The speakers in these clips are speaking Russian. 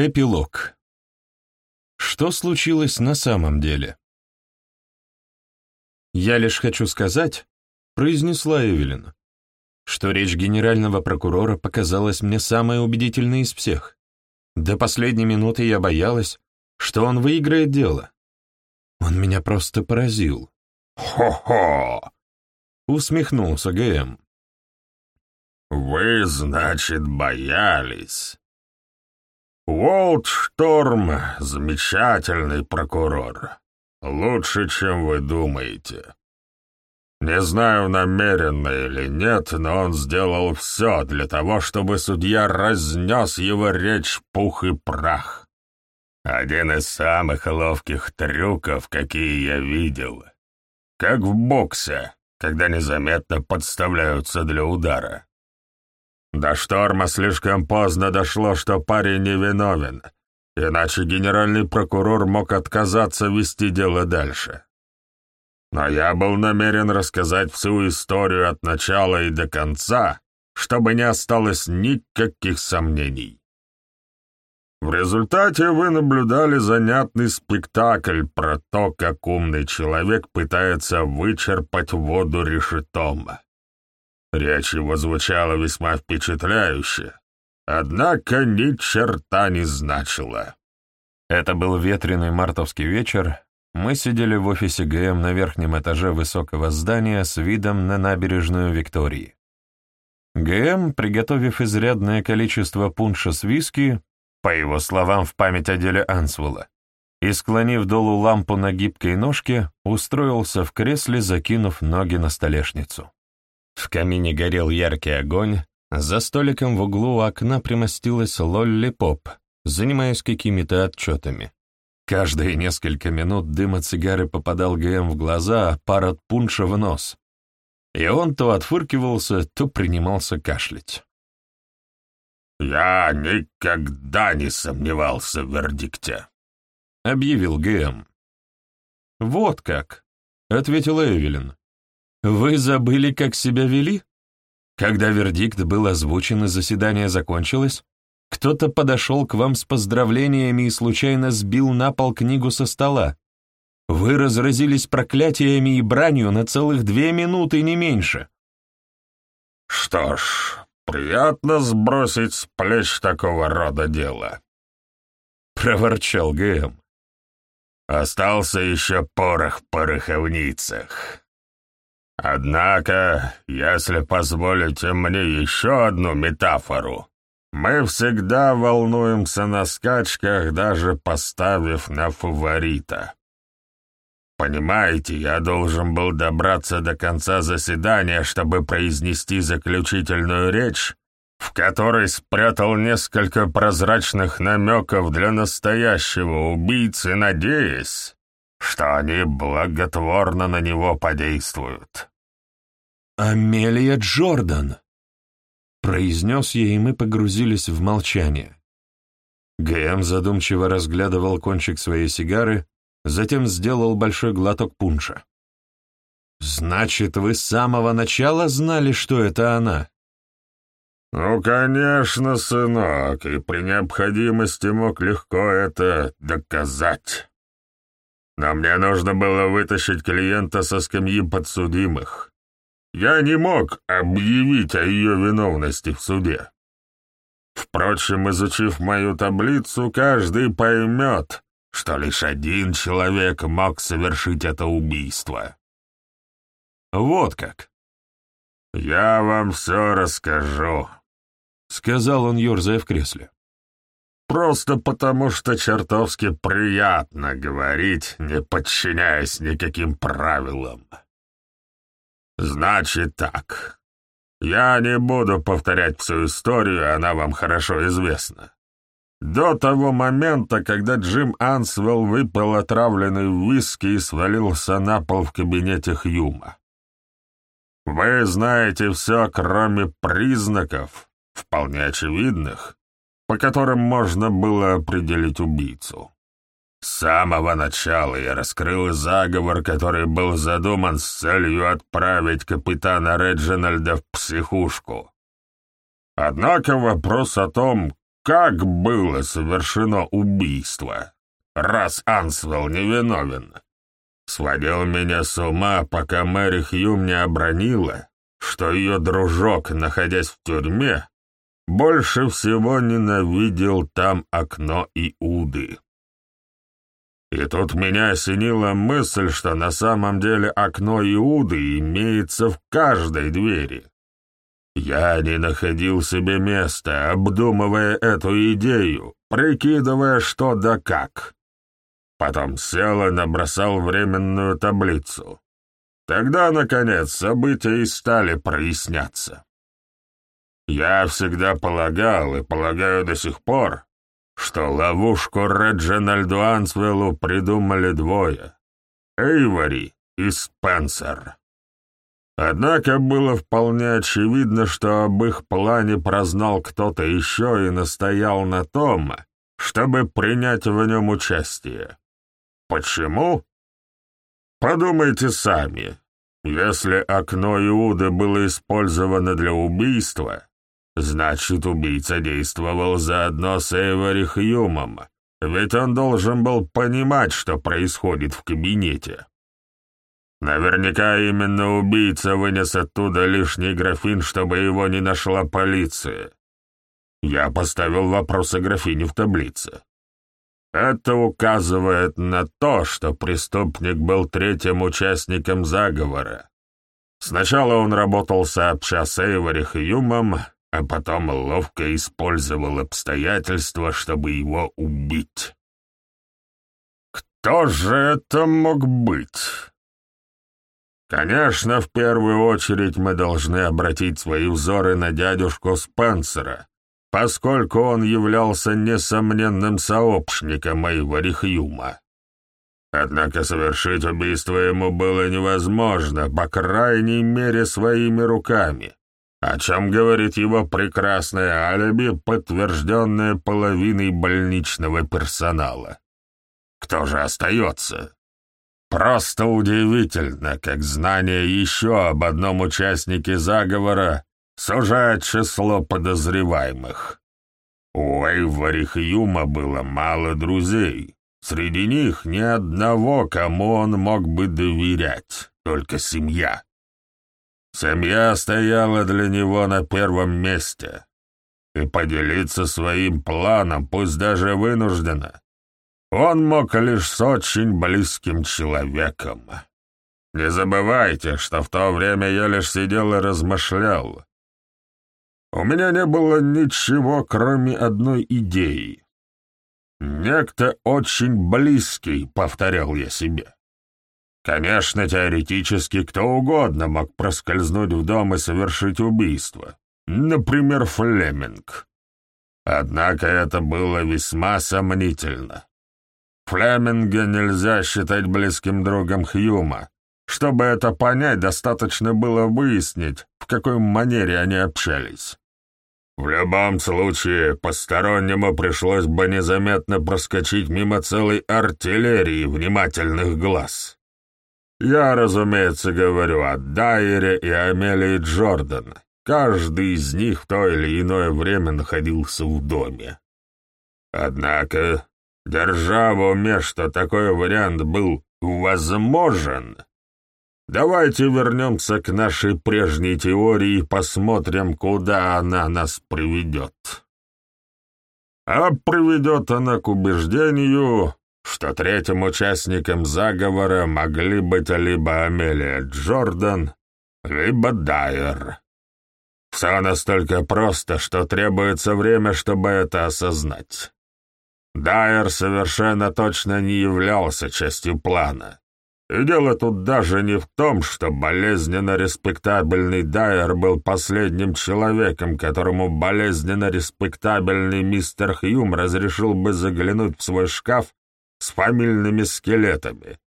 Эпилог. Что случилось на самом деле? «Я лишь хочу сказать», — произнесла Эвелин, что речь генерального прокурора показалась мне самой убедительной из всех. До последней минуты я боялась, что он выиграет дело. Он меня просто поразил. «Хо-хо!» — усмехнулся ГМ. «Вы, значит, боялись?» «Уолт Шторм — замечательный прокурор. Лучше, чем вы думаете. Не знаю, намеренно или нет, но он сделал все для того, чтобы судья разнес его речь пух и прах. Один из самых ловких трюков, какие я видел. Как в боксе, когда незаметно подставляются для удара. До шторма слишком поздно дошло, что парень невиновен, иначе генеральный прокурор мог отказаться вести дело дальше. Но я был намерен рассказать всю историю от начала и до конца, чтобы не осталось никаких сомнений. В результате вы наблюдали занятный спектакль про то, как умный человек пытается вычерпать воду решетом. Речь его звучала весьма впечатляюще, однако ни черта не значила. Это был ветреный мартовский вечер, мы сидели в офисе ГМ на верхнем этаже высокого здания с видом на набережную Виктории. ГМ, приготовив изрядное количество пунша с виски, по его словам, в память о деле Ансвелла, и, склонив долу лампу на гибкой ножке, устроился в кресле, закинув ноги на столешницу. В камине горел яркий огонь, за столиком в углу окна примостилась Лолли Поп, занимаясь какими-то отчетами. Каждые несколько минут дым от сигары попадал ГМ в глаза, а пар от пунша в нос. И он то отфыркивался, то принимался кашлять. «Я никогда не сомневался в вердикте», — объявил ГМ. «Вот как», — ответила Эвелин. «Вы забыли, как себя вели? Когда вердикт был озвучен и заседание закончилось, кто-то подошел к вам с поздравлениями и случайно сбил на пол книгу со стола. Вы разразились проклятиями и бранью на целых две минуты, не меньше. Что ж, приятно сбросить с плеч такого рода дела. Проворчал ГМ. Остался еще порох в пороховницах. Однако, если позволите мне еще одну метафору, мы всегда волнуемся на скачках, даже поставив на фаворита. Понимаете, я должен был добраться до конца заседания, чтобы произнести заключительную речь, в которой спрятал несколько прозрачных намеков для настоящего убийцы, надеясь, что они благотворно на него подействуют. «Амелия Джордан!» произнес я, и мы погрузились в молчание. ГМ задумчиво разглядывал кончик своей сигары, затем сделал большой глоток пунша. «Значит, вы с самого начала знали, что это она?» «Ну, конечно, сынок, и при необходимости мог легко это доказать. Но мне нужно было вытащить клиента со скамьи подсудимых. Я не мог объявить о ее виновности в суде. Впрочем, изучив мою таблицу, каждый поймет, что лишь один человек мог совершить это убийство. Вот как. «Я вам все расскажу», — сказал он, ерзая в кресле. «Просто потому, что чертовски приятно говорить, не подчиняясь никаким правилам». «Значит так. Я не буду повторять всю историю, она вам хорошо известна. До того момента, когда Джим Ансвелл выпил отравленный виски и свалился на пол в кабинете Хьюма. Вы знаете все, кроме признаков, вполне очевидных, по которым можно было определить убийцу. С самого начала я раскрыл заговор, который был задуман с целью отправить капитана Реджинальда в психушку. Однако вопрос о том, как было совершено убийство, раз Ансвелл невиновен. Сводил меня с ума, пока Мэри Хьюм не обронила, что ее дружок, находясь в тюрьме, больше всего ненавидел там окно Иуды. И тут меня осенила мысль, что на самом деле окно Иуды имеется в каждой двери. Я не находил себе места, обдумывая эту идею, прикидывая что да как. Потом сел и набросал временную таблицу. Тогда, наконец, события и стали проясняться. Я всегда полагал и полагаю до сих пор, что ловушку Реджинальду Ансвеллу придумали двое — Эйвори и Спенсер. Однако было вполне очевидно, что об их плане прознал кто-то еще и настоял на том, чтобы принять в нем участие. Почему? Подумайте сами. Если окно Иуды было использовано для убийства, значит, убийца действовал заодно с Эйвори Хьюмом, ведь он должен был понимать, что происходит в кабинете. Наверняка именно убийца вынес оттуда лишний графин, чтобы его не нашла полиция. Я поставил вопрос о графине в таблице. Это указывает на то, что преступник был третьим участником заговора. Сначала он работал сообща с Эйвори Хьюмом, а потом ловко использовал обстоятельства, чтобы его убить. Кто же это мог быть? Конечно, в первую очередь мы должны обратить свои взоры на дядюшку Спенсера, поскольку он являлся несомненным сообщником моего Рихюма. Однако совершить убийство ему было невозможно, по крайней мере, своими руками, о чем говорит его прекрасное алиби, подтвержденное половиной больничного персонала. Кто же остается? Просто удивительно, как знание еще об одном участнике заговора сужает число подозреваемых. У Эйвори Хьюма было мало друзей. Среди них ни одного, кому он мог бы доверять, только семья. Семья стояла для него на первом месте. И поделиться своим планом, пусть даже вынужденно, он мог лишь с очень близким человеком. Не забывайте, что в то время я лишь сидел и размышлял. У меня не было ничего, кроме одной идеи. «Некто очень близкий», — повторял я себе. Конечно, теоретически кто угодно мог проскользнуть в дом и совершить убийство. Например, Флеминг. Однако это было весьма сомнительно. Флеминга нельзя считать близким другом Хьюма. Чтобы это понять, достаточно было выяснить, в какой манере они общались. В любом случае, постороннему пришлось бы незаметно проскочить мимо целой артиллерии внимательных глаз. Я, разумеется, говорю о Дайере и Амелии Джордан. Каждый из них в то или иное время находился в доме. Однако Держа в уме, что такой вариант был возможен, давайте вернемся к нашей прежней теории и посмотрим, куда она нас приведет. А приведет она к убеждению, что третьим участником заговора могли быть либо Амелия Джордан, либо Дайер. Все настолько просто, что требуется время, чтобы это осознать. Дайер совершенно точно не являлся частью плана. И дело тут даже не в том, что болезненно респектабельный Дайер был последним человеком, которому болезненно респектабельный мистер Хьюм разрешил бы заглянуть в свой шкаф с фамильными скелетами.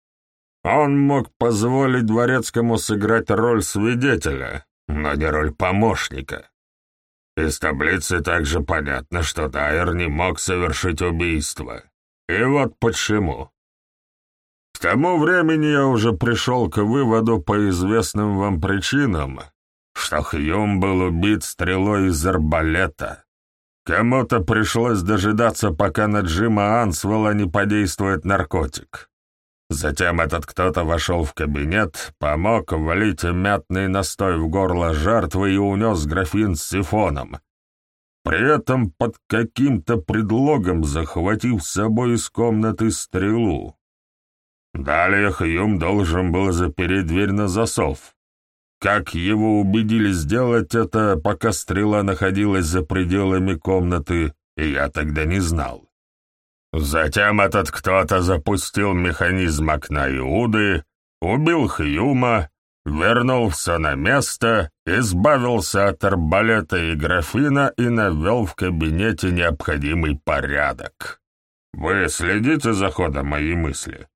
Он мог позволить дворецкому сыграть роль свидетеля, но не роль помощника. Из таблицы также понятно, что Дайер не мог совершить убийство. И вот почему. К тому времени я уже пришел к выводу по известным вам причинам, что Хьюм был убит стрелой из арбалета. Кому-то пришлось дожидаться, пока на Джима Ансвелла не подействует наркотик. Затем этот кто-то вошел в кабинет, помог ввалить мятный настой в горло жертвы и унес графин с сифоном, при этом под каким-то предлогом захватив с собой из комнаты стрелу. Далее Хьюм должен был запереть дверь на засов. Как его убедили сделать это, пока стрела находилась за пределами комнаты, я тогда не знал. Затем этот кто-то запустил механизм окна Иуды, убил Хьюма, вернулся на место, избавился от арбалета и графина и навел в кабинете необходимый порядок. Вы следите за ходом моей мысли?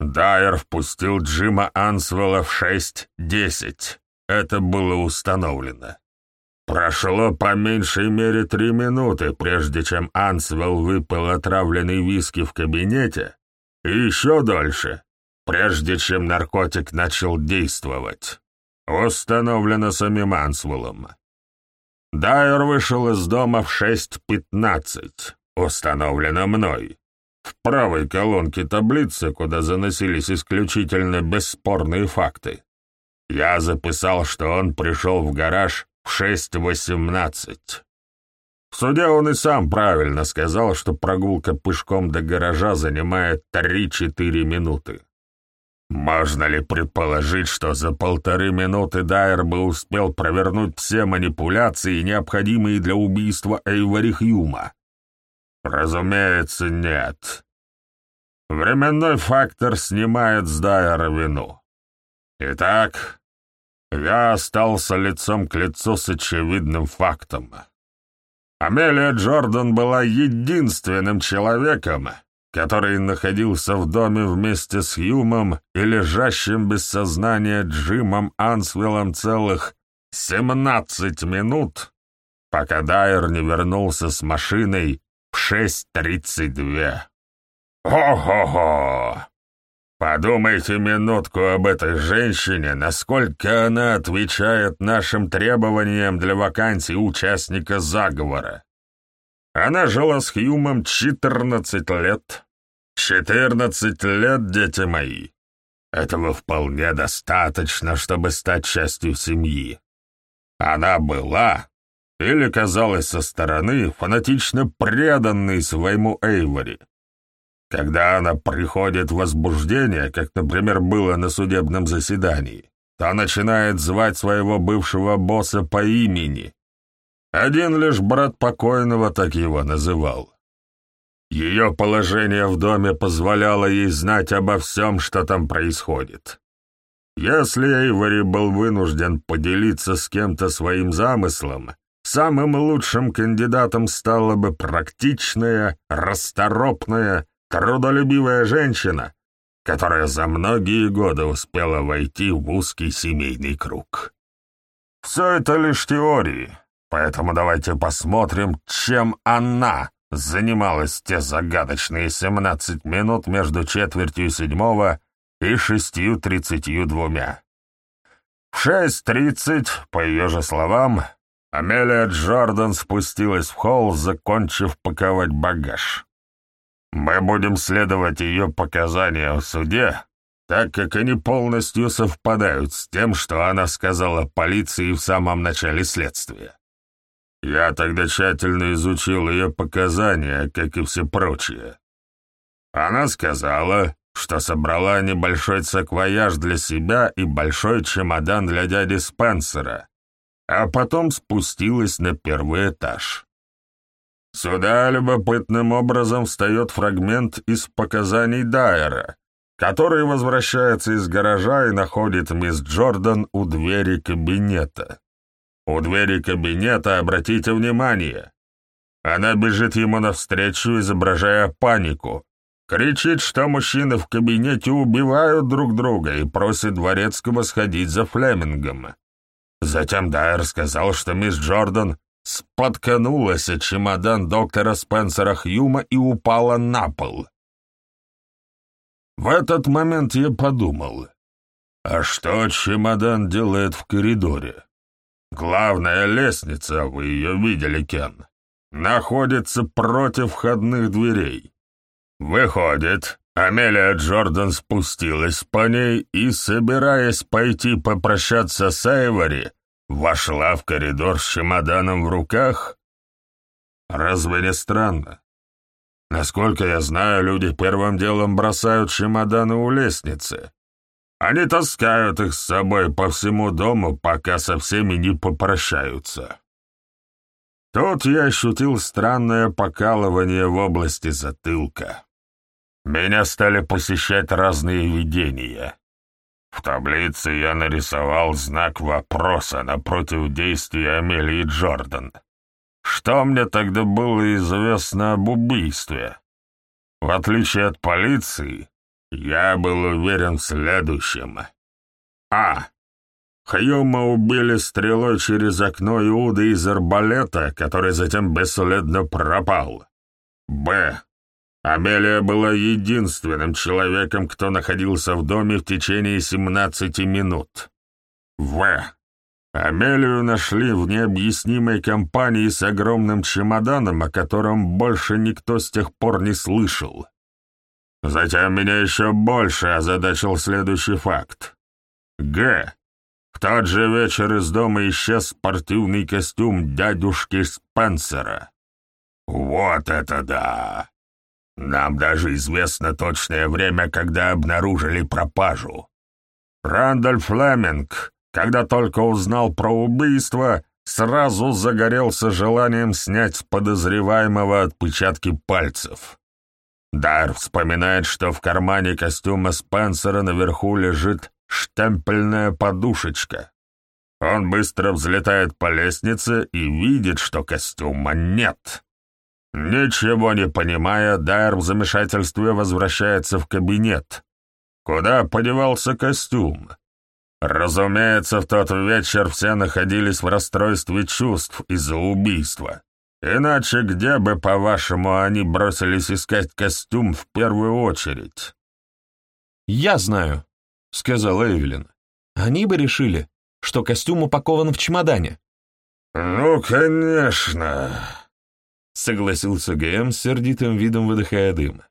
Дайер впустил Джима Ансвелла в 6.10. Это было установлено. Прошло по меньшей мере три минуты, прежде чем Ансвелл выпил отравленный виски в кабинете, и еще дольше, прежде чем наркотик начал действовать. Установлено самим Ансвеллом. Дайер вышел из дома в 6.15. Установлено мной. В правой колонке таблицы, куда заносились исключительно бесспорные факты, я записал, что он пришел в гараж в 6.18. В суде он и сам правильно сказал, что прогулка пешком до гаража занимает 3-4 минуты. Можно ли предположить, что за полторы минуты Дайер бы успел провернуть все манипуляции, необходимые для убийства Эйвори Хьюма? Разумеется, нет. Временной фактор снимает с Дайера вину. Итак, я остался лицом к лицу с очевидным фактом. Амелия Джордан была единственным человеком, который находился в доме вместе с Юмом и лежащим без сознания Джимом Ансвиллом целых 17 минут, пока Дайер не вернулся с машиной в 6.32. Ого-го! Подумайте минутку об этой женщине, насколько она отвечает нашим требованиям для вакансии участника заговора. Она жила с Хьюмом 14 лет. 14 лет, дети мои. Этого вполне достаточно, чтобы стать частью семьи. Она была, или казалась со стороны, фанатично преданной своему Эйвори. Когда она приходит в возбуждение, как, например, было на судебном заседании, то начинает звать своего бывшего босса по имени. Один лишь брат покойного так его называл. Ее положение в доме позволяло ей знать обо всем, что там происходит. Если Эйвори был вынужден поделиться с кем-то своим замыслом, самым лучшим кандидатом стала бы практичная, расторопная, трудолюбивая женщина, которая за многие годы успела войти в узкий семейный круг. Все это лишь теории, поэтому давайте посмотрим, чем она занималась те загадочные 17 минут между четвертью седьмого и шестью тридцатью двумя. В шесть тридцать, по ее же словам, Амелия Джордан спустилась в холл, закончив паковать багаж. Мы будем следовать ее показаниям в суде, так как они полностью совпадают с тем, что она сказала полиции в самом начале следствия. Я тогда тщательно изучил ее показания, как и все прочие. Она сказала, что собрала небольшой саквояж для себя и большой чемодан для дяди Спенсера, а потом спустилась на первый этаж. Сюда любопытным образом встает фрагмент из показаний Дайера, который возвращается из гаража и находит мисс Джордан у двери кабинета. У двери кабинета, обратите внимание, она бежит ему навстречу, изображая панику, кричит, что мужчины в кабинете убивают друг друга и просит дворецкого сходить за Флемингом. Затем Дайер сказал, что мисс Джордан споткнулась о чемодан доктора Спенсера Хьюма и упала на пол. В этот момент я подумал, а что чемодан делает в коридоре? Главная лестница, вы ее видели, Кен. находится против входных дверей. Выходит, Амелия Джордан спустилась по ней и, собираясь пойти попрощаться с Эйвори, вошла в коридор с чемоданом в руках? Разве не странно? Насколько я знаю, люди первым делом бросают чемоданы у лестницы. Они таскают их с собой по всему дому, пока со всеми не попрощаются. Тут я ощутил странное покалывание в области затылка. Меня стали посещать разные видения. В таблице я нарисовал знак вопроса напротив действия Амелии Джордан. Что мне тогда было известно об убийстве? В отличие от полиции, я был уверен в следующем. А. Хьюма убили стрелой через окно Иуда из арбалета, который затем бесследно пропал. Б. Амелия была единственным человеком, кто находился в доме в течение 17 минут. В. Амелию нашли в необъяснимой компании с огромным чемоданом, о котором больше никто с тех пор не слышал. Затем меня еще больше озадачил следующий факт. Г. В тот же вечер из дома исчез спортивный костюм дядюшки Спенсера. Вот это да! Нам даже известно точное время, когда обнаружили пропажу. Рандольф Флеминг когда только узнал про убийство, сразу загорелся желанием снять с подозреваемого отпечатки пальцев. Дар вспоминает, что в кармане костюма Спенсера наверху лежит штемпельная подушечка. Он быстро взлетает по лестнице и видит, что костюма нет. Ничего не понимая, Дайр в замешательстве возвращается в кабинет. Куда подевался костюм? Разумеется, в тот вечер все находились в расстройстве чувств из-за убийства. Иначе где бы, по-вашему, они бросились искать костюм в первую очередь? «Я знаю», — сказала Эвелин. «Они бы решили, что костюм упакован в чемодане». «Ну, конечно», — согласился ГМ с сердитым видом, выдыхая дым.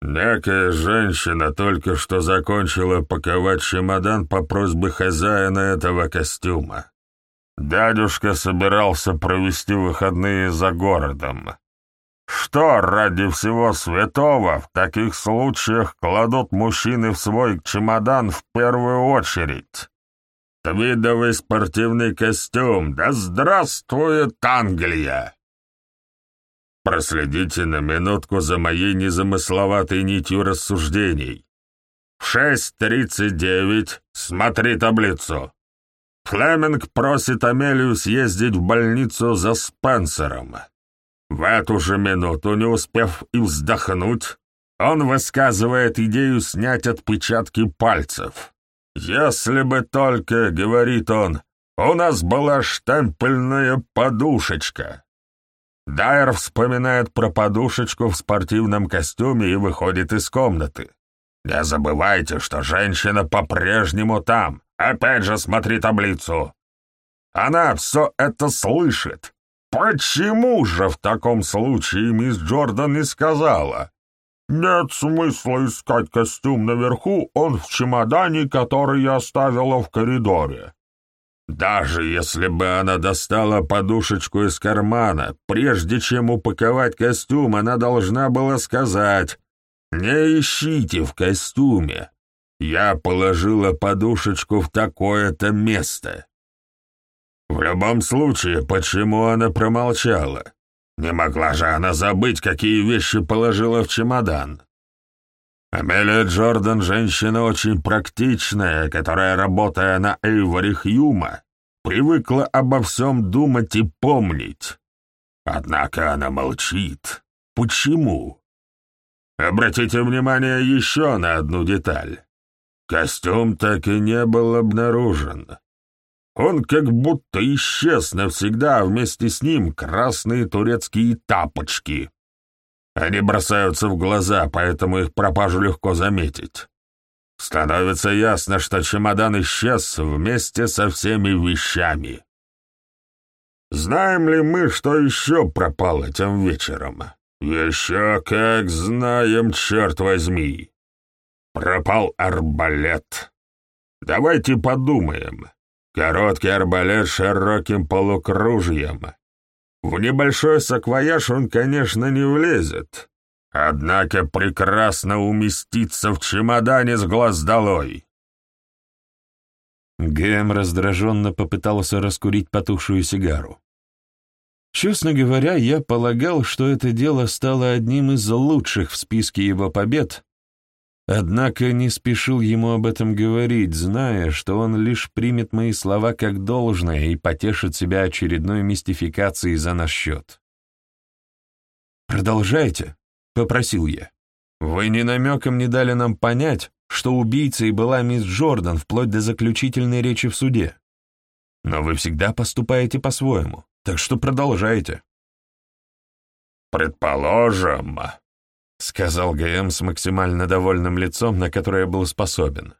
Некая женщина только что закончила паковать чемодан по просьбе хозяина этого костюма. Дядюшка собирался провести выходные за городом. Что ради всего святого в таких случаях кладут мужчины в свой чемодан в первую очередь? Твидовый спортивный костюм, да здравствует Англия! Проследите на минутку за моей незамысловатой нитью рассуждений. В 6.39 смотри таблицу. Флеминг просит Амелию съездить в больницу за Спенсером. В эту же минуту, не успев и вздохнуть, он высказывает идею снять отпечатки пальцев. «Если бы только, — говорит он, — у нас была штемпельная подушечка, Дайер вспоминает про подушечку в спортивном костюме и выходит из комнаты. Не забывайте, что женщина по-прежнему там. Опять же смотри таблицу. Она все это слышит. Почему же в таком случае мисс Джордан не сказала? Нет смысла искать костюм наверху, он в чемодане, который я оставила в коридоре. Даже если бы она достала подушечку из кармана, прежде чем упаковать костюм, она должна была сказать «Не ищите в костюме, я положила подушечку в такое-то место». В любом случае, почему она промолчала? Не могла же она забыть, какие вещи положила в чемодан. Амелия Джордан — женщина очень практичная, которая, работая на Эйвори Хьюма, привыкла обо всем думать и помнить. Однако она молчит. Почему? Обратите внимание еще на одну деталь. Костюм так и не был обнаружен. Он как будто исчез навсегда, а вместе с ним красные турецкие тапочки. Они бросаются в глаза, поэтому их пропажу легко заметить. Становится ясно, что чемодан исчез вместе со всеми вещами. Знаем ли мы, что еще пропало тем вечером? Еще как знаем, черт возьми. Пропал арбалет. Давайте подумаем. Короткий арбалет с широким полукружьем. В небольшой саквояж он, конечно, не влезет, однако прекрасно уместится в чемодане с глаз долой. Гэм раздраженно попытался раскурить потухшую сигару. Честно говоря, я полагал, что это дело стало одним из лучших в списке его побед, однако не спешил ему об этом говорить, зная, что он лишь примет мои слова как должное и потешит себя очередной мистификацией за наш счет. «Продолжайте», — попросил я. «Вы ни намеком не дали нам понять, что убийцей была мисс Джордан вплоть до заключительной речи в суде. Но вы всегда поступаете по-своему. Так что продолжайте. «Предположим», — сказал ГМ с максимально довольным лицом, на которое был способен.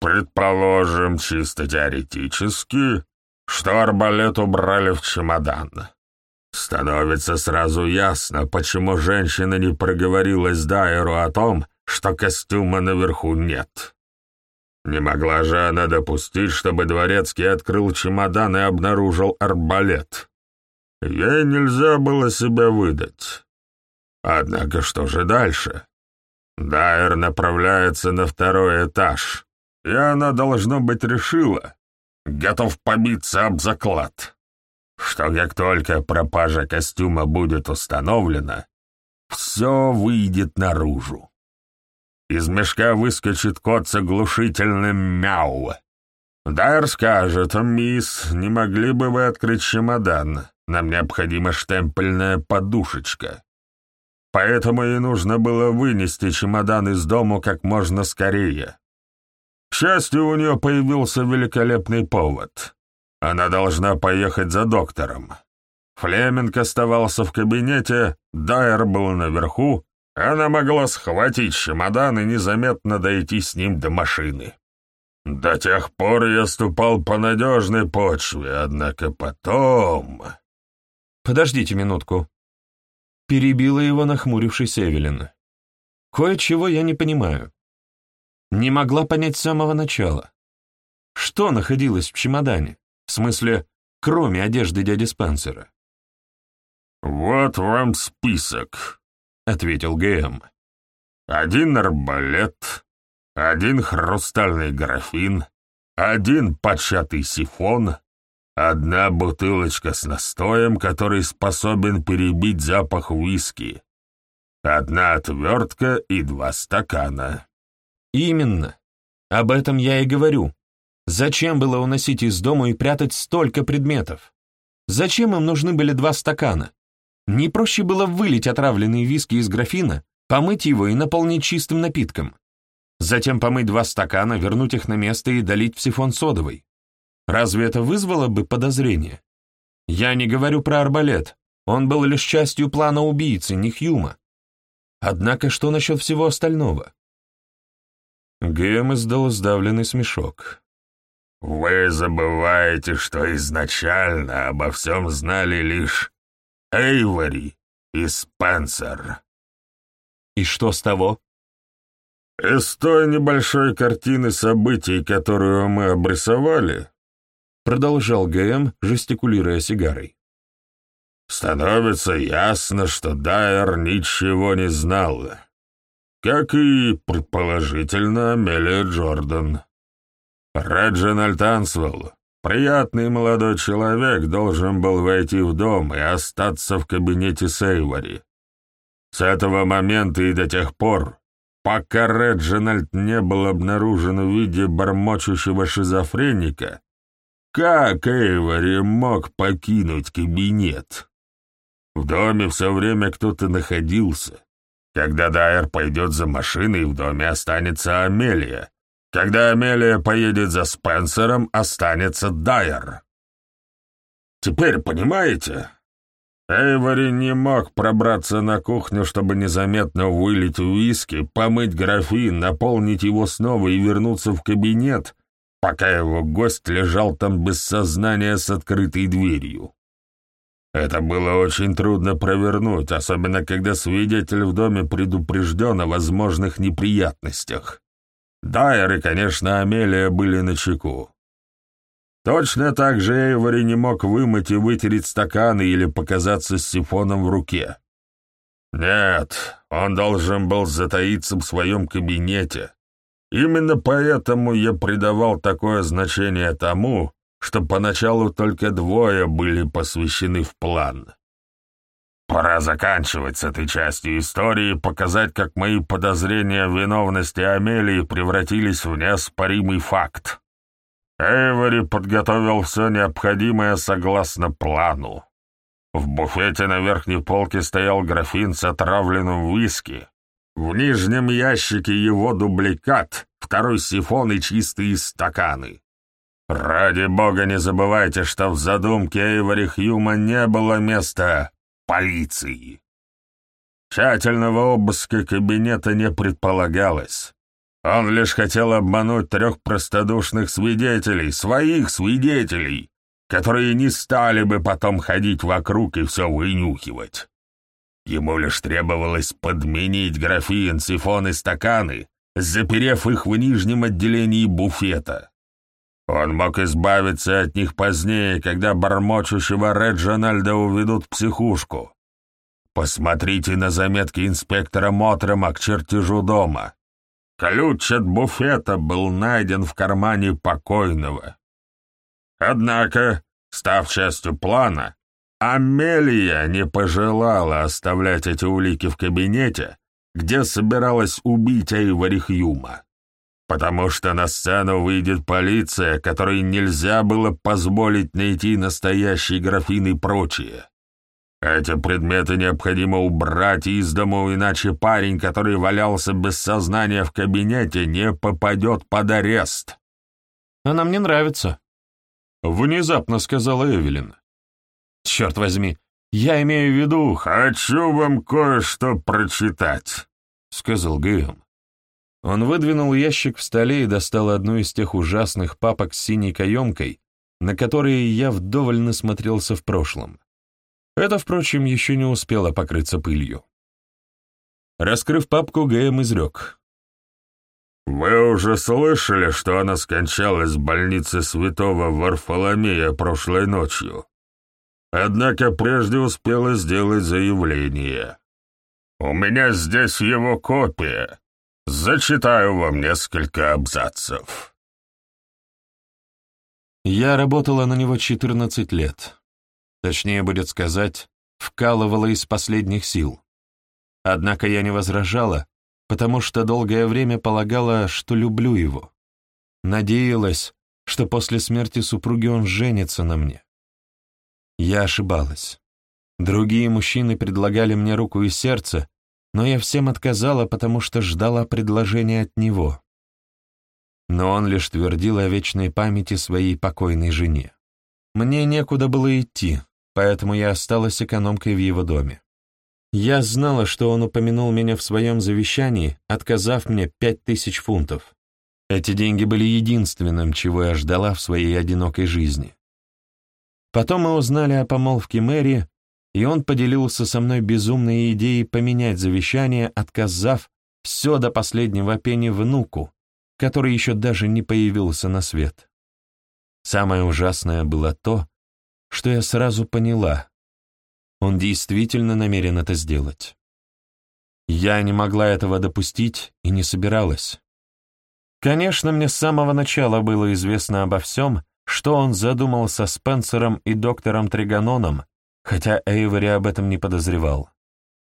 «Предположим, чисто теоретически, что арбалет убрали в чемодан. Становится сразу ясно, почему женщина не проговорилась Дайеру о том, что костюма наверху нет. Не могла же она допустить, чтобы дворецкий открыл чемодан и обнаружил арбалет. Ей нельзя было себя выдать. Однако что же дальше? Дайер направляется на второй этаж, и она, должно быть, решила, готов побиться об заклад, что как только пропажа костюма будет установлена, все выйдет наружу. Из мешка выскочит кот с оглушительным мяу. Дайер скажет, «Мисс, не могли бы вы открыть чемодан? Нам необходима штемпельная подушечка». Поэтому ей нужно было вынести чемодан из дому как можно скорее. К счастью, у нее появился великолепный повод. Она должна поехать за доктором. Флеминг оставался в кабинете, Дайер был наверху, она могла схватить чемодан и незаметно дойти с ним до машины. До тех пор я ступал по надежной почве, однако потом... «Подождите минутку», — перебила его нахмурившись Эвелин. «Кое-чего я не понимаю. Не могла понять с самого начала. Что находилось в чемодане? В смысле, кроме одежды дяди Спенсера?» «Вот вам список», ответил ГМ. «Один арбалет, один хрустальный графин, один початый сифон, одна бутылочка с настоем, который способен перебить запах виски, одна отвертка и два стакана». «Именно. Об этом я и говорю. Зачем было уносить из дома и прятать столько предметов? Зачем им нужны были два стакана? Не проще было вылить отравленные виски из графина, помыть его и наполнить чистым напитком. Затем помыть два стакана, вернуть их на место и долить в сифон содовой. Разве это вызвало бы подозрение? Я не говорю про арбалет. Он был лишь частью плана убийцы, не Хьюма. Однако что насчет всего остального? Гэм издал сдавленный смешок. «Вы забываете, что изначально обо всем знали лишь Эйвори и Спенсер. И что с того? Из той небольшой картины событий, которую мы обрисовали, продолжал ГМ, жестикулируя сигарой. Становится ясно, что Дайер ничего не знал, как и, предположительно, Амелия Джордан. Реджинальд Ансвелл Приятный молодой человек должен был войти в дом и остаться в кабинете Сейвори. С этого момента и до тех пор, пока Реджинальд не был обнаружен в виде бормочущего шизофреника, как Эйвори мог покинуть кабинет? В доме все время кто-то находился. Когда Дайер пойдет за машиной, в доме останется Амелия, когда Амелия поедет за Спенсером, останется Дайер. Теперь понимаете? Эйвори не мог пробраться на кухню, чтобы незаметно вылить виски, помыть графин, наполнить его снова и вернуться в кабинет, пока его гость лежал там без сознания с открытой дверью. Это было очень трудно провернуть, особенно когда свидетель в доме предупрежден о возможных неприятностях. Дайер и, конечно, Амелия были на чеку. Точно так же Эйвори не мог вымыть и вытереть стаканы или показаться с сифоном в руке. Нет, он должен был затаиться в своем кабинете. Именно поэтому я придавал такое значение тому, что поначалу только двое были посвящены в план. Пора заканчивать с этой частью истории и показать, как мои подозрения в виновности Амелии превратились в неоспоримый факт. Эйвори подготовил все необходимое согласно плану. В буфете на верхней полке стоял графин с отравленным виски. В нижнем ящике его дубликат, второй сифон и чистые стаканы. Ради бога не забывайте, что в задумке Эйвори Хьюма не было места полиции. Тщательного обыска кабинета не предполагалось. Он лишь хотел обмануть трех простодушных свидетелей, своих свидетелей, которые не стали бы потом ходить вокруг и все вынюхивать. Ему лишь требовалось подменить графин, сифон и стаканы, заперев их в нижнем отделении буфета. Он мог избавиться от них позднее, когда бормочущего Реджинальда уведут в психушку. Посмотрите на заметки инспектора Мотрома к чертежу дома. Ключ от буфета был найден в кармане покойного. Однако, став частью плана, Амелия не пожелала оставлять эти улики в кабинете, где собиралась убить Эйвори Хьюма, потому что на сцену выйдет полиция, которой нельзя было позволить найти настоящий графин и прочее. Эти предметы необходимо убрать из дому, иначе парень, который валялся без сознания в кабинете, не попадет под арест. «Она мне нравится», — внезапно сказала Эвелин. «Черт возьми, я имею в виду...» «Хочу вам кое-что прочитать», — сказал Гэм. Он выдвинул ящик в столе и достал одну из тех ужасных папок с синей каемкой, на которые я вдоволь насмотрелся в прошлом. Это, впрочем, еще не успело покрыться пылью. Раскрыв папку, Гэм изрек. «Вы уже слышали, что она скончалась в больнице святого Варфоломея прошлой ночью? Однако прежде успела сделать заявление. У меня здесь его копия. Зачитаю вам несколько абзацев». Я работала на него 14 лет. Точнее будет сказать, вкалывала из последних сил. Однако я не возражала, потому что долгое время полагала, что люблю его. Надеялась, что после смерти супруги он женится на мне. Я ошибалась. Другие мужчины предлагали мне руку и сердце, но я всем отказала, потому что ждала предложения от него. Но он лишь твердил о вечной памяти своей покойной жене. Мне некуда было идти, поэтому я осталась экономкой в его доме. Я знала, что он упомянул меня в своем завещании, отказав мне пять тысяч фунтов. Эти деньги были единственным, чего я ждала в своей одинокой жизни. Потом мы узнали о помолвке Мэри, и он поделился со мной безумной идеей поменять завещание, отказав все до последнего пени внуку, который еще даже не появился на свет. Самое ужасное было то, что я сразу поняла. Он действительно намерен это сделать. Я не могла этого допустить и не собиралась. Конечно, мне с самого начала было известно обо всем, что он задумал со Спенсером и доктором Триганоном, хотя Эйвори об этом не подозревал.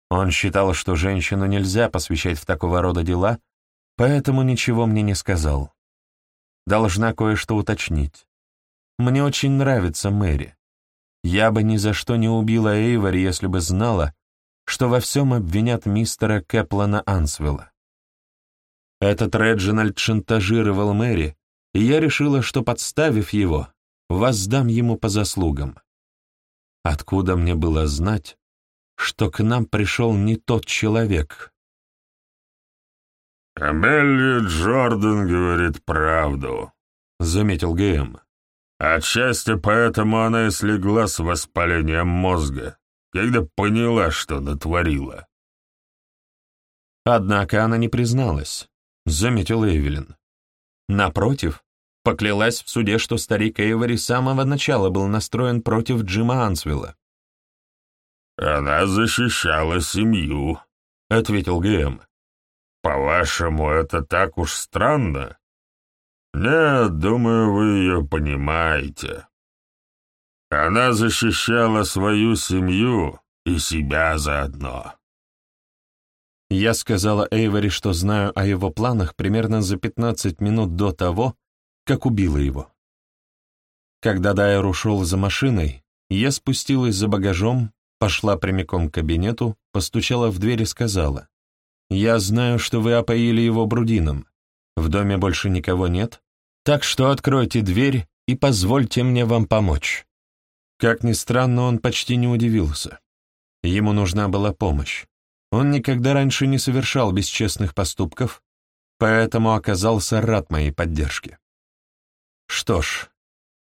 Он считал, что женщину нельзя посвящать в такого рода дела, поэтому ничего мне не сказал. Должна кое-что уточнить. Мне очень нравится Мэри. Я бы ни за что не убила Эйвори, если бы знала, что во всем обвинят мистера Кэплана Ансвелла. Этот Реджинальд шантажировал Мэри, и я решила, что, подставив его, воздам ему по заслугам. Откуда мне было знать, что к нам пришел не тот человек? «Амелия Джордан говорит правду», — заметил ГМ. «Отчасти поэтому она и слегла с воспалением мозга, когда поняла, что натворила». Однако она не призналась, — заметил Эвелин. Напротив, поклялась в суде, что старик Эйвори с самого начала был настроен против Джима Ансвилла. «Она защищала семью», — ответил ГМ. «По-вашему, это так уж странно?» «Нет, думаю, вы ее понимаете. Она защищала свою семью и себя заодно». Я сказала Эйвори, что знаю о его планах примерно за 15 минут до того, как убила его. Когда Дайер ушел за машиной, я спустилась за багажом, пошла прямиком к кабинету, постучала в дверь и сказала, «Я знаю, что вы опоили его брудином. В доме больше никого нет, так что откройте дверь и позвольте мне вам помочь». Как ни странно, он почти не удивился. Ему нужна была помощь. Он никогда раньше не совершал бесчестных поступков, поэтому оказался рад моей поддержке. Что ж,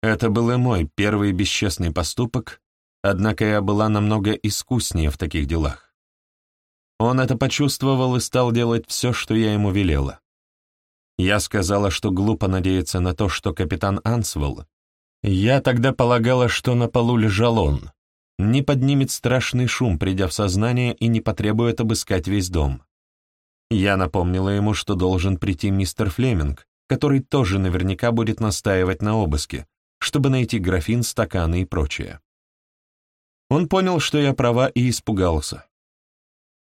это был и мой первый бесчестный поступок, однако я была намного искуснее в таких делах. Он это почувствовал и стал делать все, что я ему велела. Я сказала, что глупо надеяться на то, что капитан Ансвелл, я тогда полагала, что на полу лежал он, не поднимет страшный шум, придя в сознание, и не потребует обыскать весь дом. Я напомнила ему, что должен прийти мистер Флеминг, который тоже наверняка будет настаивать на обыске, чтобы найти графин, стаканы и прочее. Он понял, что я права, и испугался.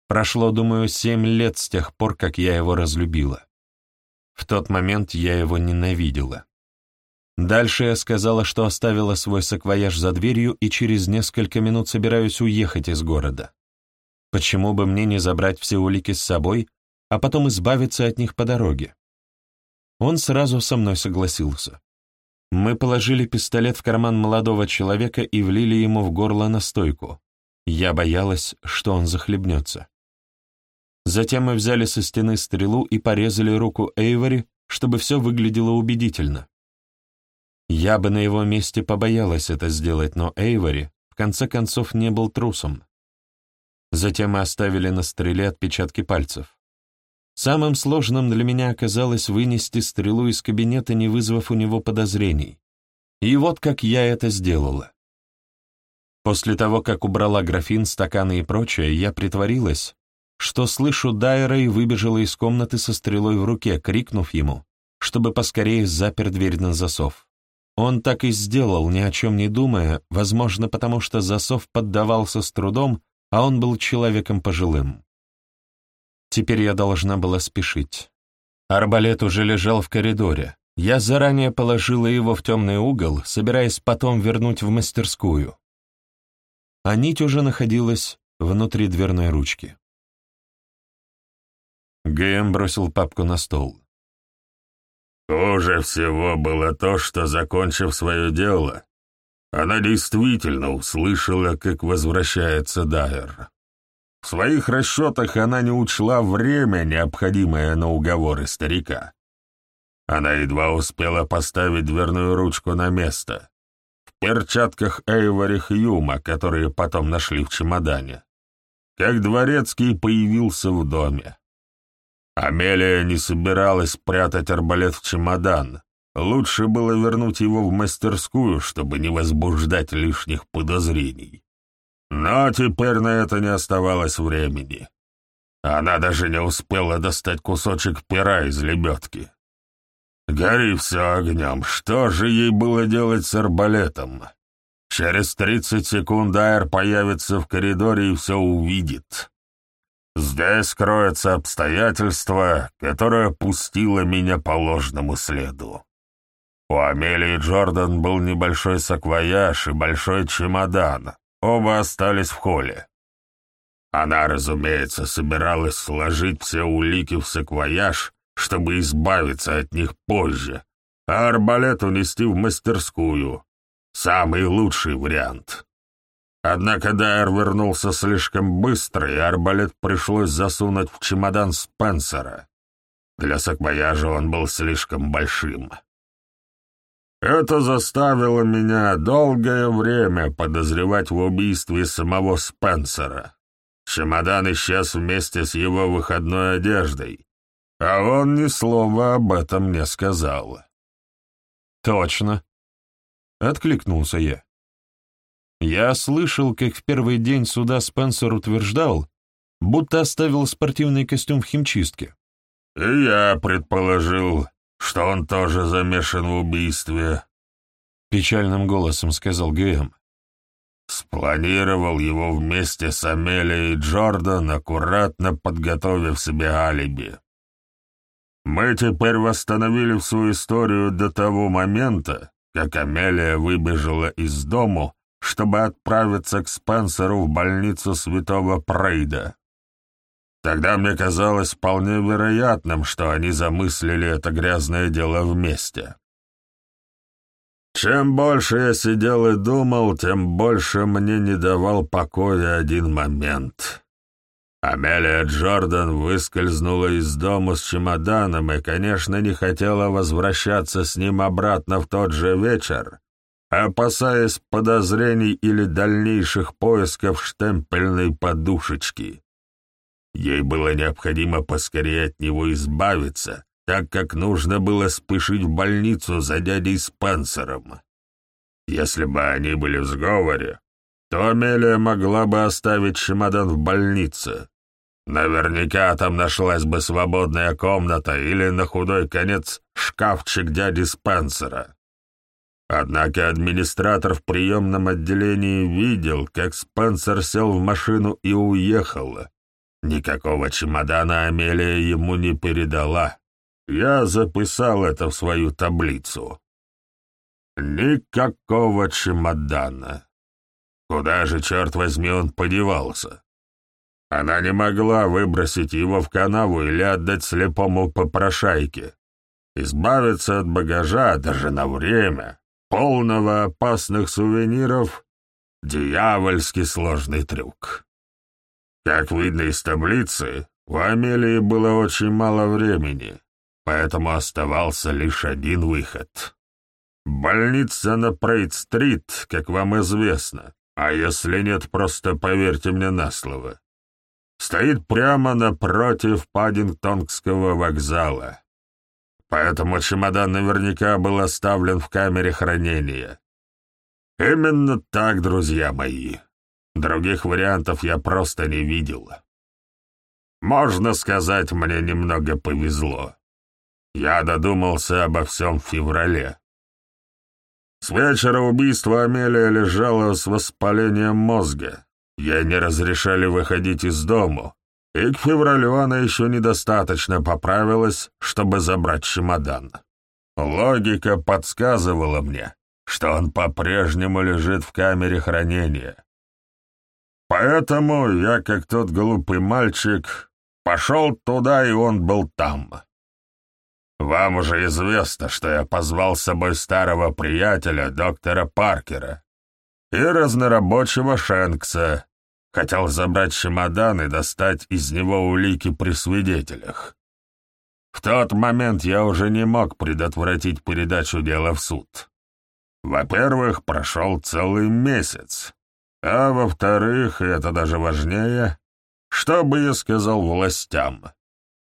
Прошло, думаю, семь лет с тех пор, как я его разлюбила. В тот момент я его ненавидела. Дальше я сказала, что оставила свой саквояж за дверью и через несколько минут собираюсь уехать из города. Почему бы мне не забрать все улики с собой, а потом избавиться от них по дороге? Он сразу со мной согласился. Мы положили пистолет в карман молодого человека и влили ему в горло настойку. Я боялась, что он захлебнется. Затем мы взяли со стены стрелу и порезали руку Эйвори, чтобы все выглядело убедительно. Я бы на его месте побоялась это сделать, но Эйвори в конце концов не был трусом. Затем мы оставили на стреле отпечатки пальцев. Самым сложным для меня оказалось вынести стрелу из кабинета, не вызвав у него подозрений. И вот как я это сделала. После того, как убрала графин, стаканы и прочее, я притворилась, что слышу Дайера и выбежала из комнаты со стрелой в руке, крикнув ему, чтобы поскорее запер дверь на засов. Он так и сделал, ни о чем не думая, возможно, потому что засов поддавался с трудом, а он был человеком пожилым. Теперь я должна была спешить. Арбалет уже лежал в коридоре. Я заранее положила его в темный угол, собираясь потом вернуть в мастерскую. А нить уже находилась внутри дверной ручки. ГМ бросил папку на стол. Хуже всего было то, что, закончив свое дело, она действительно услышала, как возвращается Дайер. В своих расчетах она не учла время, необходимое на уговоры старика. Она едва успела поставить дверную ручку на место. В перчатках Эйвори Хьюма, которые потом нашли в чемодане. Как дворецкий появился в доме. Амелия не собиралась прятать арбалет в чемодан. Лучше было вернуть его в мастерскую, чтобы не возбуждать лишних подозрений. Но теперь на это не оставалось времени. Она даже не успела достать кусочек пера из лебедки. Гори все огнем, что же ей было делать с арбалетом? Через тридцать секунд Айр появится в коридоре и все увидит. Здесь кроется обстоятельство, которое пустило меня по ложному следу. У Амелии Джордан был небольшой саквояж и большой чемодан. Оба остались в холле. Она, разумеется, собиралась сложить все улики в саквояж, чтобы избавиться от них позже, а арбалет унести в мастерскую. Самый лучший вариант. Однако Дайер вернулся слишком быстро, и арбалет пришлось засунуть в чемодан Спенсера. Для саквояжа он был слишком большим. Это заставило меня долгое время подозревать в убийстве самого Спенсера. Чемодан исчез вместе с его выходной одеждой, а он ни слова об этом не сказал. «Точно», — откликнулся я. Я слышал, как в первый день суда Спенсер утверждал, будто оставил спортивный костюм в химчистке. «И я предположил, что он тоже замешан в убийстве», — печальным голосом сказал ГМ. Спланировал его вместе с Амелией Джордан, аккуратно подготовив себе алиби. Мы теперь восстановили всю историю до того момента, как Амелия выбежала из дому, чтобы отправиться к Спенсеру в больницу святого Прейда. Тогда мне казалось вполне вероятным, что они замыслили это грязное дело вместе. Чем больше я сидел и думал, тем больше мне не давал покоя один момент. Амелия Джордан выскользнула из дома с чемоданом и, конечно, не хотела возвращаться с ним обратно в тот же вечер, опасаясь подозрений или дальнейших поисков штемпельной подушечки. Ей было необходимо поскорее от него избавиться, так как нужно было спешить в больницу за дядей Спенсером. Если бы они были в сговоре, то Амелия могла бы оставить чемодан в больнице. Наверняка там нашлась бы свободная комната или, на худой конец, шкафчик дяди Спенсера. Однако администратор в приемном отделении видел, как Спенсер сел в машину и уехал, Никакого чемодана Амелия ему не передала. Я записал это в свою таблицу. Никакого чемодана. Куда же, черт возьми, он подевался? Она не могла выбросить его в канаву или отдать слепому попрошайке. Избавиться от багажа даже на время, полного опасных сувениров — дьявольски сложный трюк. Как видно из таблицы, у Амелии было очень мало времени, поэтому оставался лишь один выход. Больница на Прейд-стрит, как вам известно, а если нет, просто поверьте мне на слово, стоит прямо напротив Паддингтонгского вокзала. Поэтому чемодан наверняка был оставлен в камере хранения. Именно так, друзья мои. Других вариантов я просто не видел. Можно сказать, мне немного повезло. Я додумался обо всем в феврале. С вечера убийства Амелия лежала с воспалением мозга. Ей не разрешали выходить из дому, и к февралю она еще недостаточно поправилась, чтобы забрать чемодан. Логика подсказывала мне, что он по-прежнему лежит в камере хранения. Поэтому я, как тот глупый мальчик, пошел туда, и он был там. Вам уже известно, что я позвал с собой старого приятеля, доктора Паркера, и разнорабочего Шенкса, хотел забрать чемодан и достать из него улики при свидетелях. В тот момент я уже не мог предотвратить передачу дела в суд. Во-первых, прошел целый месяц, а во-вторых, и это даже важнее, что бы я сказал властям?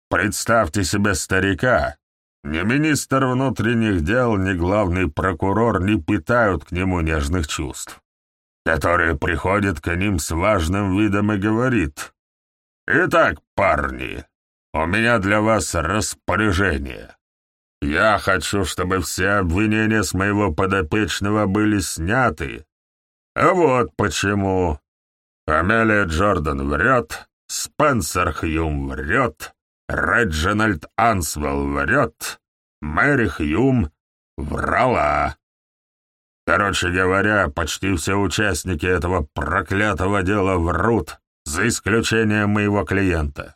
Представьте себе старика. Ни министр внутренних дел, ни главный прокурор не питают к нему нежных чувств, который приходит к ним с важным видом и говорит, «Итак, парни, у меня для вас распоряжение. Я хочу, чтобы все обвинения с моего подопечного были сняты, а вот почему. Амелия Джордан врет, Спенсер Хьюм врет, Реджинальд Ансвелл врет, Мэри Хьюм врала. Короче говоря, почти все участники этого проклятого дела врут, за исключением моего клиента.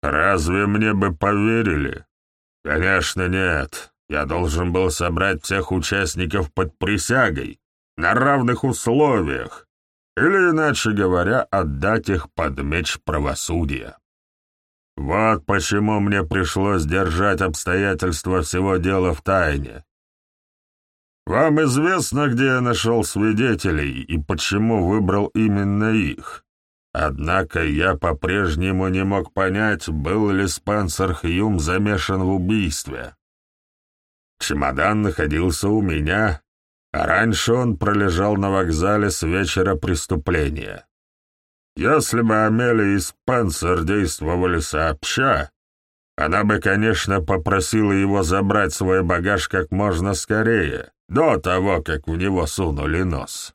Разве мне бы поверили? Конечно, нет. Я должен был собрать всех участников под присягой, на равных условиях, или, иначе говоря, отдать их под меч правосудия. Вот почему мне пришлось держать обстоятельства всего дела в тайне. Вам известно, где я нашел свидетелей и почему выбрал именно их. Однако я по-прежнему не мог понять, был ли Спенсер Хьюм замешан в убийстве. Чемодан находился у меня, а раньше он пролежал на вокзале с вечера преступления. Если бы Амелия и Спенсер действовали сообща, она бы, конечно, попросила его забрать свой багаж как можно скорее, до того, как в него сунули нос.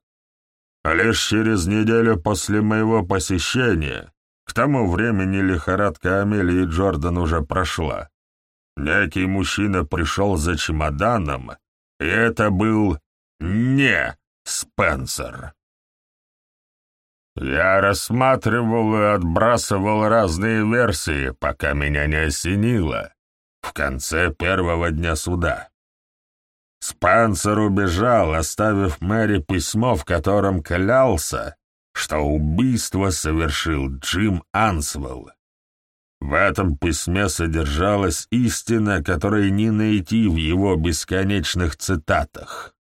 Лишь через неделю после моего посещения, к тому времени лихорадка Амелии Джордан уже прошла, некий мужчина пришел за чемоданом, и это был не Спенсер. Я рассматривал и отбрасывал разные версии, пока меня не осенило. В конце первого дня суда. Спенсер убежал, оставив Мэри письмо, в котором клялся, что убийство совершил Джим Ансвелл. В этом письме содержалась истина, которой не найти в его бесконечных цитатах.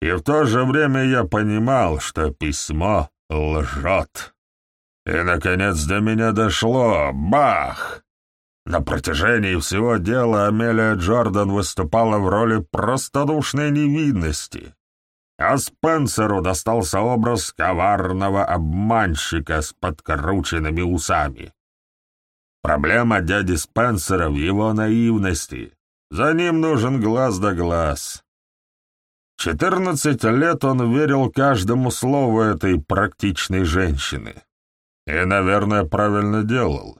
И в то же время я понимал, что письмо лжет. И, наконец, до меня дошло. Бах! На протяжении всего дела Амелия Джордан выступала в роли простодушной невинности, а Спенсеру достался образ коварного обманщика с подкрученными усами. Проблема дяди Спенсера в его наивности. За ним нужен глаз да глаз. Четырнадцать лет он верил каждому слову этой практичной женщины. И, наверное, правильно делал.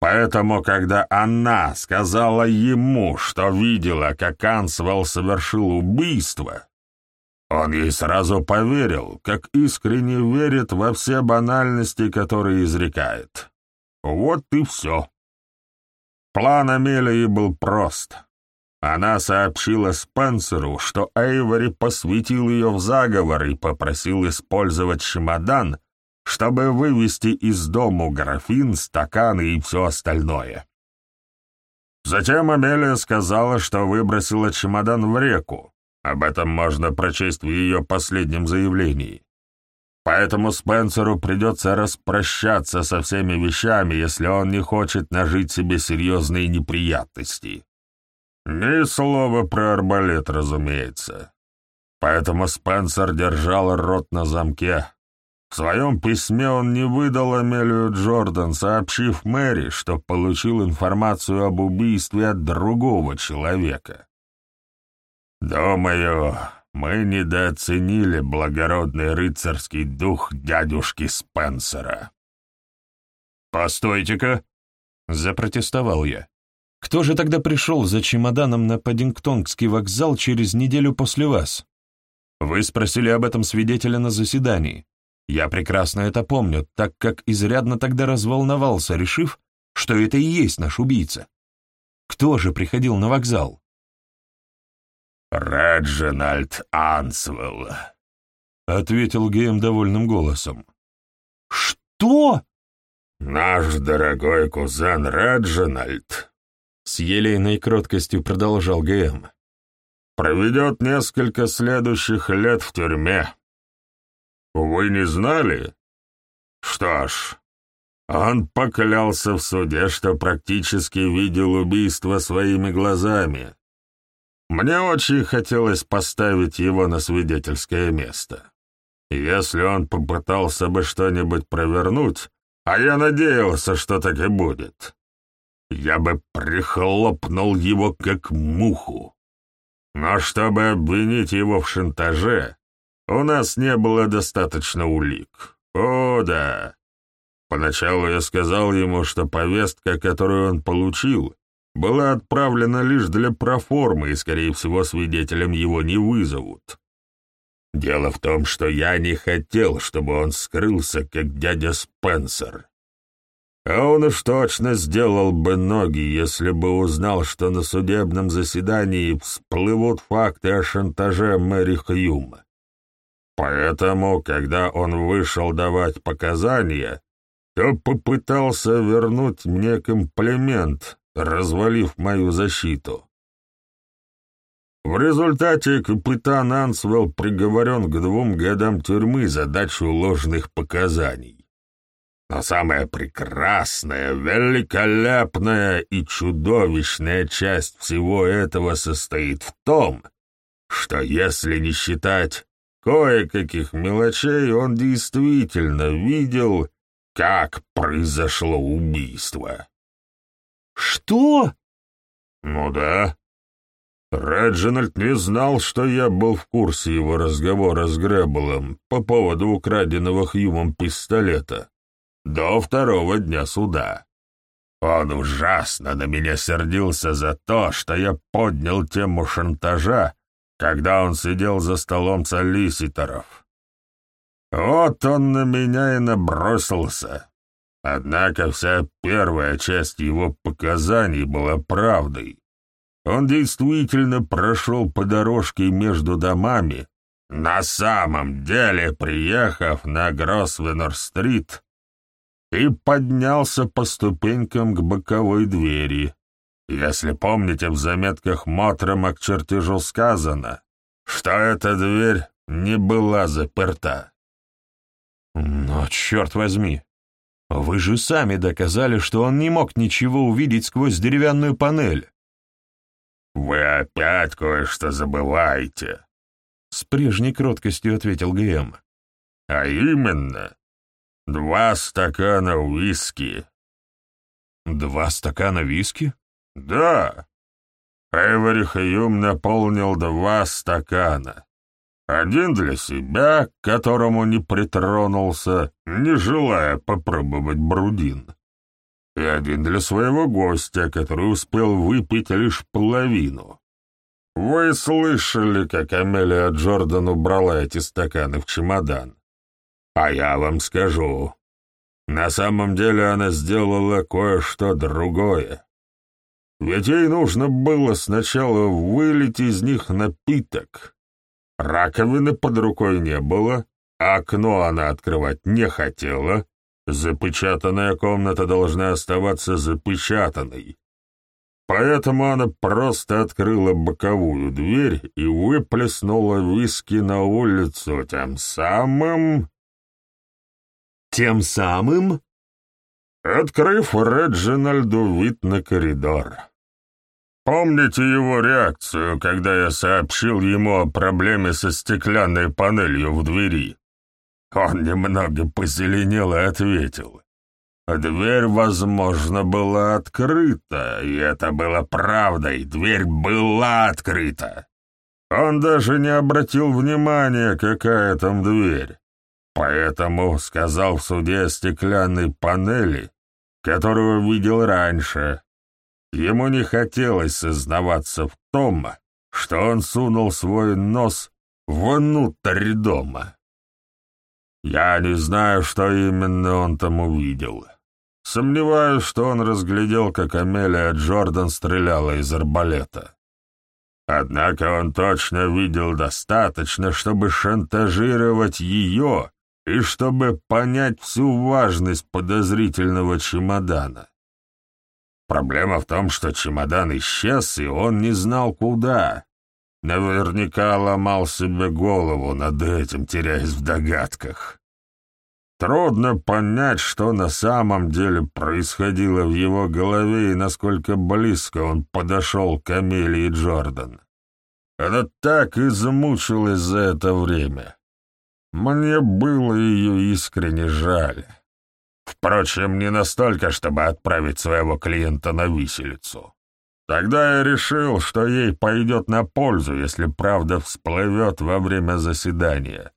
Поэтому, когда она сказала ему, что видела, как Ансвелл совершил убийство, он ей сразу поверил, как искренне верит во все банальности, которые изрекает. Вот и все. План Амелии был прост — она сообщила Спенсеру, что Эйвори посвятил ее в заговор и попросил использовать чемодан, чтобы вывести из дому графин, стаканы и все остальное. Затем Амелия сказала, что выбросила чемодан в реку. Об этом можно прочесть в ее последнем заявлении. Поэтому Спенсеру придется распрощаться со всеми вещами, если он не хочет нажить себе серьезные неприятности. Ни слова про арбалет, разумеется. Поэтому Спенсер держал рот на замке. В своем письме он не выдал Амелию Джордан, сообщив Мэри, что получил информацию об убийстве от другого человека. Думаю, мы недооценили благородный рыцарский дух дядюшки Спенсера. «Постойте-ка!» — запротестовал я. Кто же тогда пришел за чемоданом на Паддингтонгский вокзал через неделю после вас? Вы спросили об этом свидетеля на заседании. Я прекрасно это помню, так как изрядно тогда разволновался, решив, что это и есть наш убийца. Кто же приходил на вокзал? «Реджинальд Ансвелл», — ответил Гейм довольным голосом. «Что?» «Наш дорогой кузен Реджинальд с елейной кроткостью продолжал ГМ. «Проведет несколько следующих лет в тюрьме. Вы не знали? Что ж, он поклялся в суде, что практически видел убийство своими глазами. Мне очень хотелось поставить его на свидетельское место. Если он попытался бы что-нибудь провернуть, а я надеялся, что так и будет, я бы прихлопнул его как муху. Но чтобы обвинить его в шантаже, у нас не было достаточно улик. О, да. Поначалу я сказал ему, что повестка, которую он получил, была отправлена лишь для проформы, и, скорее всего, свидетелем его не вызовут. Дело в том, что я не хотел, чтобы он скрылся, как дядя Спенсер. А он уж точно сделал бы ноги, если бы узнал, что на судебном заседании всплывут факты о шантаже Мэри Хьюма. Поэтому, когда он вышел давать показания, то попытался вернуть мне комплимент, развалив мою защиту. В результате капитан Ансвелл приговорен к двум годам тюрьмы за дачу ложных показаний. Но самая прекрасная, великолепная и чудовищная часть всего этого состоит в том, что если не считать кое-каких мелочей, он действительно видел, как произошло убийство. «Что?» «Ну да. Реджинальд не знал, что я был в курсе его разговора с Грэбблом по поводу украденного Хьюмом пистолета до второго дня суда. Он ужасно на меня сердился за то, что я поднял тему шантажа, когда он сидел за столом солиситоров. Вот он на меня и набросился. Однако вся первая часть его показаний была правдой. Он действительно прошел по дорожке между домами, на самом деле приехав на Гросвеннер-стрит и поднялся по ступенькам к боковой двери. Если помните, в заметках Мотрома к чертежу сказано, что эта дверь не была заперта. Но, черт возьми, вы же сами доказали, что он не мог ничего увидеть сквозь деревянную панель. «Вы опять кое-что забываете», — с прежней кроткостью ответил ГМ. «А именно, Два стакана виски. Два стакана виски? Да. Эвери Хьюм наполнил два стакана. Один для себя, к которому не притронулся, не желая попробовать брудин. И один для своего гостя, который успел выпить лишь половину. Вы слышали, как Амелия Джордан убрала эти стаканы в чемодан? А я вам скажу, на самом деле она сделала кое-что другое. Ведь ей нужно было сначала вылить из них напиток. Раковины под рукой не было, окно она открывать не хотела, запечатанная комната должна оставаться запечатанной. Поэтому она просто открыла боковую дверь и выплеснула виски на улицу, тем самым тем самым? Открыв Реджинальду вид на коридор. Помните его реакцию, когда я сообщил ему о проблеме со стеклянной панелью в двери? Он немного позеленел и ответил. Дверь, возможно, была открыта, и это было правдой, дверь была открыта. Он даже не обратил внимания, какая там дверь. Поэтому сказал в суде стеклянной панели, которую видел раньше. Ему не хотелось сознаваться в том, что он сунул свой нос внутрь дома. Я не знаю, что именно он там увидел. Сомневаюсь, что он разглядел, как Амелия Джордан стреляла из арбалета. Однако он точно видел достаточно, чтобы шантажировать ее и чтобы понять всю важность подозрительного чемодана. Проблема в том, что чемодан исчез, и он не знал, куда. Наверняка ломал себе голову над этим, теряясь в догадках. Трудно понять, что на самом деле происходило в его голове и насколько близко он подошел к Амелии Джордан. Она так измучилась за это время. Мне было ее искренне жаль. Впрочем, не настолько, чтобы отправить своего клиента на виселицу. Тогда я решил, что ей пойдет на пользу, если правда всплывет во время заседания.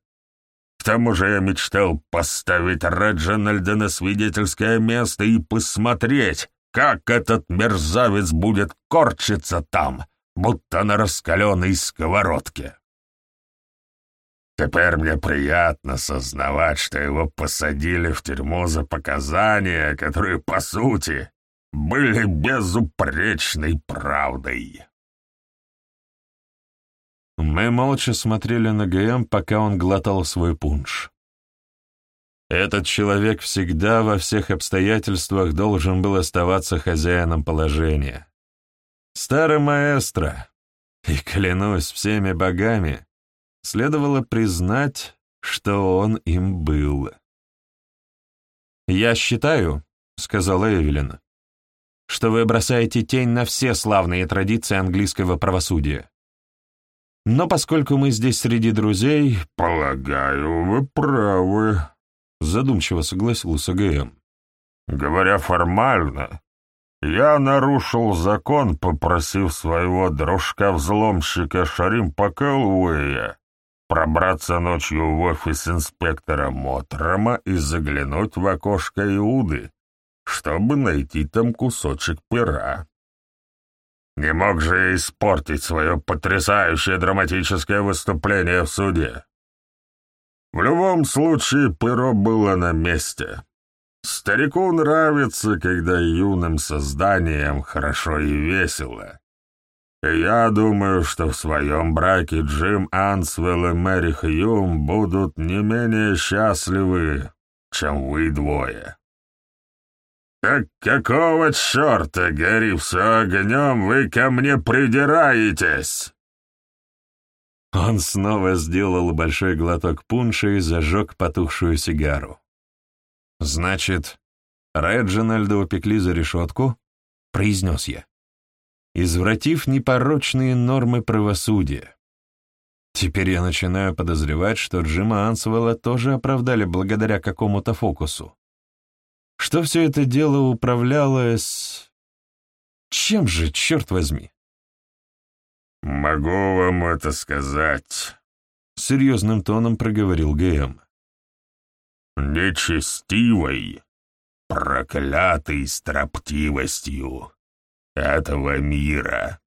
К тому же я мечтал поставить Реджинальда на свидетельское место и посмотреть, как этот мерзавец будет корчиться там, будто на раскаленной сковородке. Теперь мне приятно сознавать, что его посадили в тюрьму за показания, которые, по сути, были безупречной правдой. Мы молча смотрели на ГМ, пока он глотал свой пунш. Этот человек всегда во всех обстоятельствах должен был оставаться хозяином положения. Старый маэстро, И, клянусь всеми богами, следовало признать, что он им был. «Я считаю», — сказала Эвелин, — «что вы бросаете тень на все славные традиции английского правосудия. Но поскольку мы здесь среди друзей...» «Полагаю, вы правы», — задумчиво согласился ГМ. «Говоря формально, я нарушил закон, попросив своего дружка-взломщика Шаримпа Кэллуэя пробраться ночью в офис инспектора Мотрома и заглянуть в окошко Иуды, чтобы найти там кусочек пера. Не мог же испортить свое потрясающее драматическое выступление в суде. В любом случае, перо было на месте. Старику нравится, когда юным созданиям хорошо и весело. Я думаю, что в своем браке Джим Ансвелл и Мэри Хьюм будут не менее счастливы, чем вы двое. «Так какого черта, гори все огнем, вы ко мне придираетесь?» Он снова сделал большой глоток пунша и зажег потухшую сигару. «Значит, Реджинальда упекли за решетку?» — произнес я. «Извратив непорочные нормы правосудия. Теперь я начинаю подозревать, что Джима Ансвелла тоже оправдали благодаря какому-то фокусу. Что все это дело управлялось... Чем же, черт возьми?» «Могу вам это сказать», — серьезным тоном проговорил ГМ нечестивой, проклятой строптивостью этого мира.